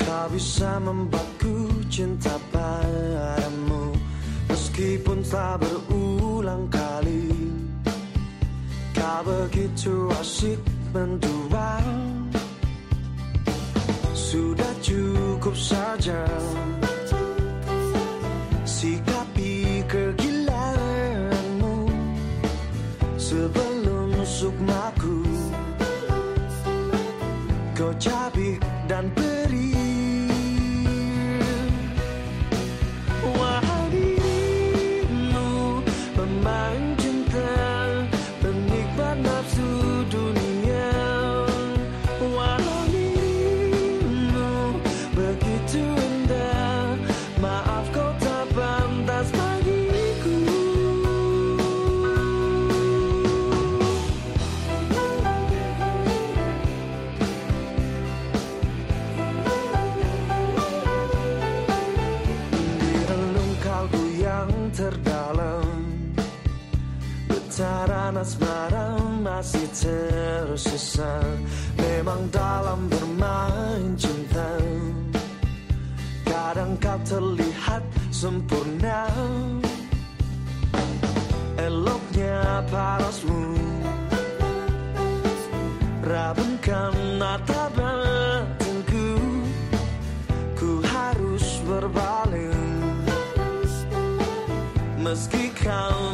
tak bisa membuatku cinta padamu Meskipun telah berulang kali. Kau begitu asik mendua Sudah cukup saja. Sikapi kegilaanmu. Sebelum sukmaku Cabik dan beri Getaran asmara masih tersisa Memang dalam bermain cinta. Kadang kau terlihat sempurna. Eloknya parasmu. Rabunkan mata batinku. Ku harus berpaling Meski kau